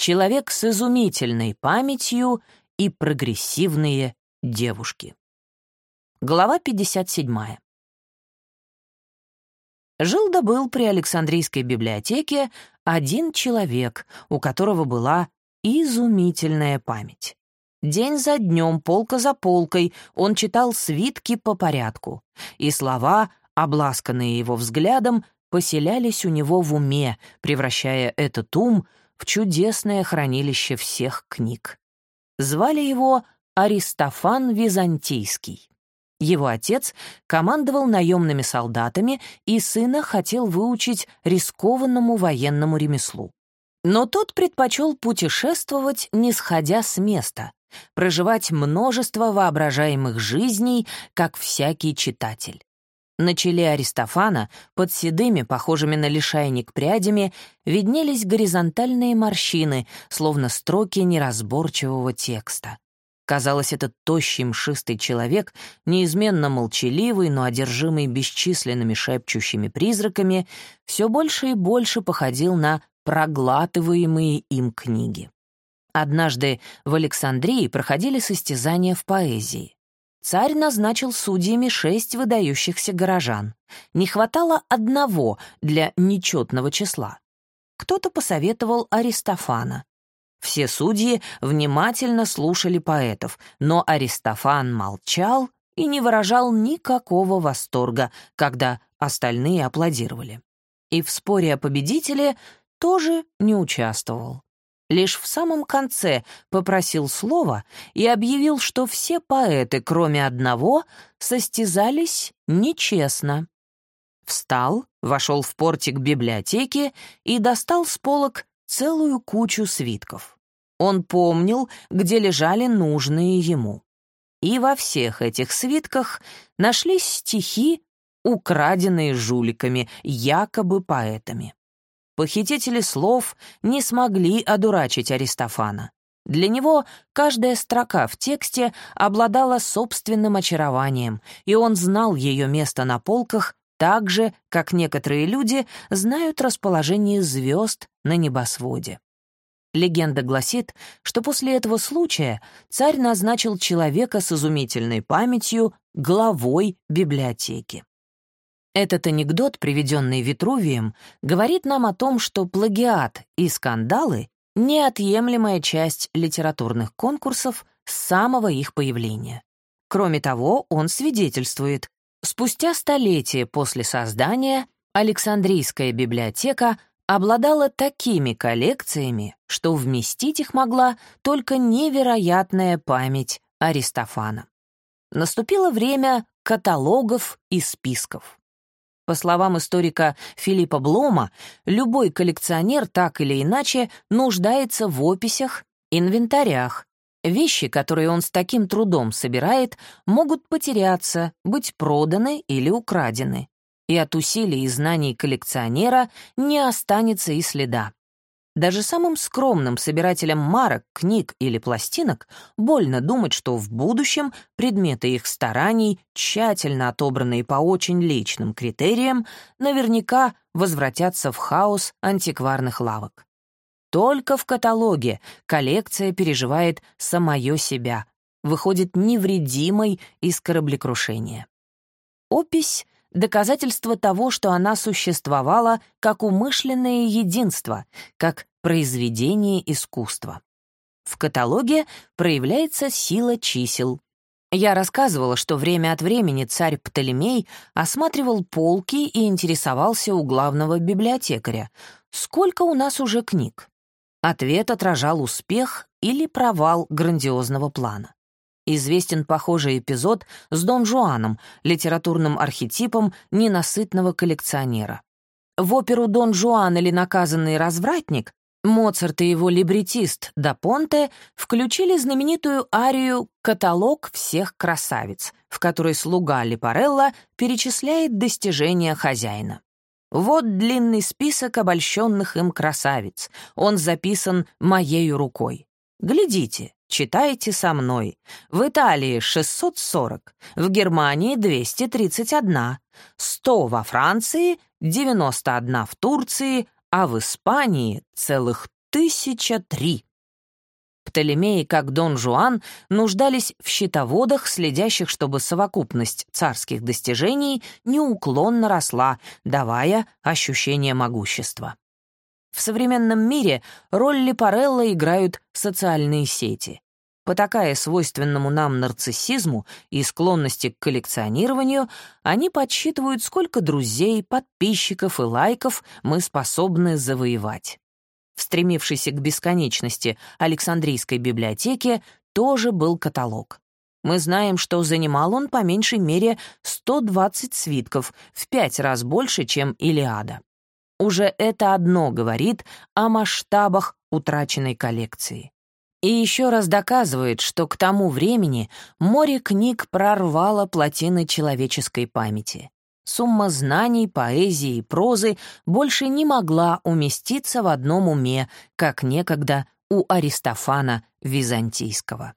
человек с изумительной памятью и прогрессивные девушки. Глава 57. Жил да был при Александрийской библиотеке один человек, у которого была изумительная память. День за днем, полка за полкой, он читал свитки по порядку, и слова, обласканные его взглядом, поселялись у него в уме, превращая этот ум в чудесное хранилище всех книг. Звали его Аристофан Византийский. Его отец командовал наемными солдатами, и сына хотел выучить рискованному военному ремеслу. Но тот предпочел путешествовать, не сходя с места, проживать множество воображаемых жизней, как всякий читатель. На челе Аристофана, под седыми, похожими на лишайник прядями, виднелись горизонтальные морщины, словно строки неразборчивого текста. Казалось, этот тощий мшистый человек, неизменно молчаливый, но одержимый бесчисленными шепчущими призраками, все больше и больше походил на проглатываемые им книги. Однажды в Александрии проходили состязания в поэзии. Царь назначил судьями шесть выдающихся горожан. Не хватало одного для нечетного числа. Кто-то посоветовал Аристофана. Все судьи внимательно слушали поэтов, но Аристофан молчал и не выражал никакого восторга, когда остальные аплодировали. И в споре о победителе тоже не участвовал лишь в самом конце попросил слова и объявил, что все поэты, кроме одного, состязались нечестно. Встал, вошел в портик библиотеки и достал с полок целую кучу свитков. Он помнил, где лежали нужные ему. И во всех этих свитках нашлись стихи, украденные жуликами, якобы поэтами. Похитители слов не смогли одурачить Аристофана. Для него каждая строка в тексте обладала собственным очарованием, и он знал ее место на полках так же, как некоторые люди знают расположение звезд на небосводе. Легенда гласит, что после этого случая царь назначил человека с изумительной памятью главой библиотеки. Этот анекдот, приведенный Витрувием, говорит нам о том, что плагиат и скандалы — неотъемлемая часть литературных конкурсов с самого их появления. Кроме того, он свидетельствует, спустя столетие после создания Александрийская библиотека обладала такими коллекциями, что вместить их могла только невероятная память Аристофана. Наступило время каталогов и списков. По словам историка Филиппа Блома, любой коллекционер так или иначе нуждается в описях, инвентарях. Вещи, которые он с таким трудом собирает, могут потеряться, быть проданы или украдены. И от усилий и знаний коллекционера не останется и следа. Даже самым скромным собирателям марок, книг или пластинок больно думать, что в будущем предметы их стараний, тщательно отобранные по очень личным критериям, наверняка возвратятся в хаос антикварных лавок. Только в каталоге коллекция переживает самое себя, выходит невредимой из кораблекрушения. Опись доказательство того, что она существовала как умышленное единство, как произведение искусства. В каталоге проявляется сила чисел. Я рассказывала, что время от времени царь Птолемей осматривал полки и интересовался у главного библиотекаря, сколько у нас уже книг. Ответ отражал успех или провал грандиозного плана известен похожий эпизод с Дон Жуаном, литературным архетипом ненасытного коллекционера. В оперу «Дон Жуан» или «Наказанный развратник» Моцарт и его либретист Да Понте включили знаменитую арию «Каталог всех красавиц», в которой слуга Липарелла перечисляет достижения хозяина. Вот длинный список обольщенных им красавиц. Он записан моею рукой. Глядите, Читайте со мной. В Италии 640, в Германии 231, 100 во Франции, 91 в Турции, а в Испании целых Тысяча три. Птолемеи, как Дон Жуан, нуждались в счетоводах, следящих, чтобы совокупность царских достижений неуклонно росла, давая ощущение могущества. В современном мире роль Лепарелла играют социальные сети. Потакая свойственному нам нарциссизму и склонности к коллекционированию, они подсчитывают, сколько друзей, подписчиков и лайков мы способны завоевать. В стремившейся к бесконечности Александрийской библиотеке тоже был каталог. Мы знаем, что занимал он по меньшей мере 120 свитков, в пять раз больше, чем Илиада. Уже это одно говорит о масштабах утраченной коллекции. И еще раз доказывает, что к тому времени море книг прорвало плотины человеческой памяти. Сумма знаний, поэзии и прозы больше не могла уместиться в одном уме, как некогда у Аристофана Византийского.